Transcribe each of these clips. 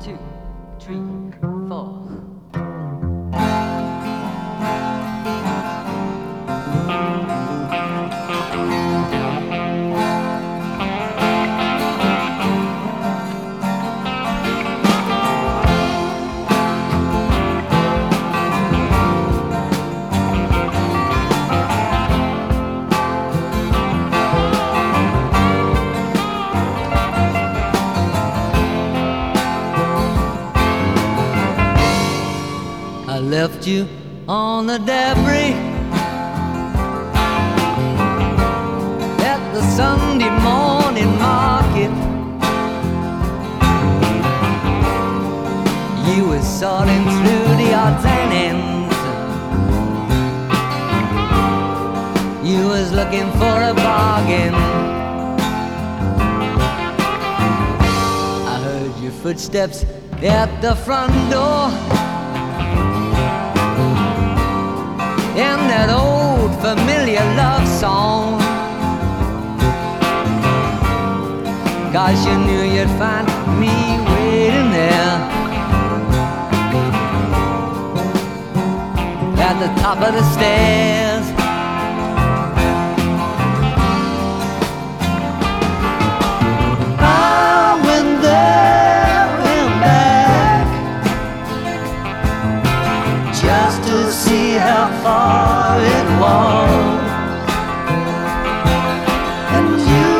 two, three, four. Left you on the debris at the Sunday morning market. You were sorting through the odds and ends. You was looking for a bargain. I heard your footsteps at the front door. In that old familiar love song. Cause you knew you'd find me waiting there at the top of the stairs. To see how far it was. And you,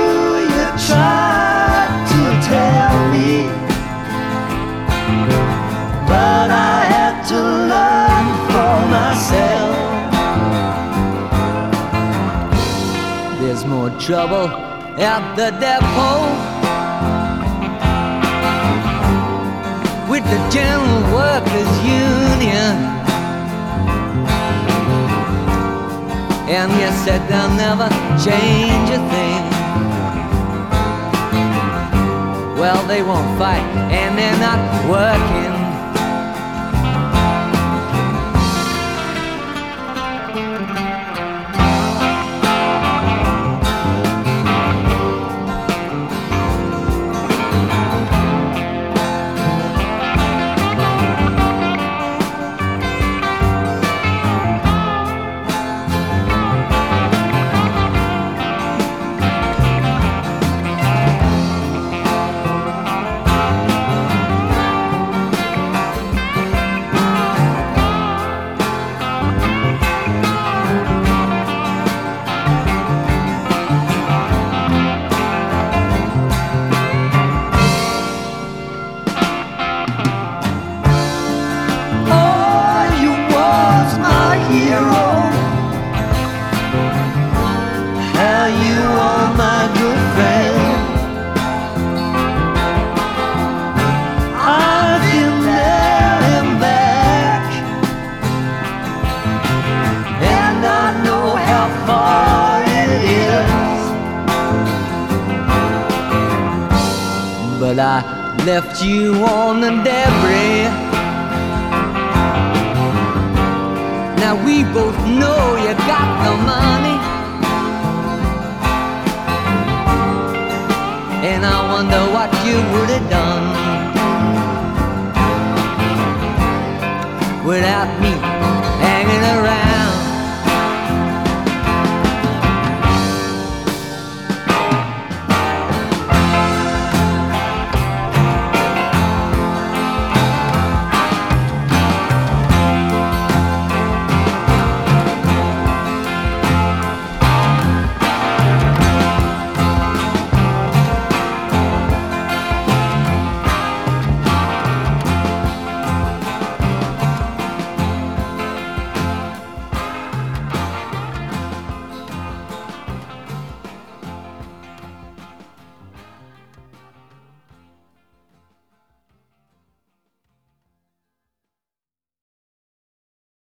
you tried to tell me, but I had to learn for myself. There's more trouble at the depot with the General And you said they'll never change a thing. Well, they won't fight, and they're not working. But I left you on the debris. Now we both know you got the money. And I wonder what you would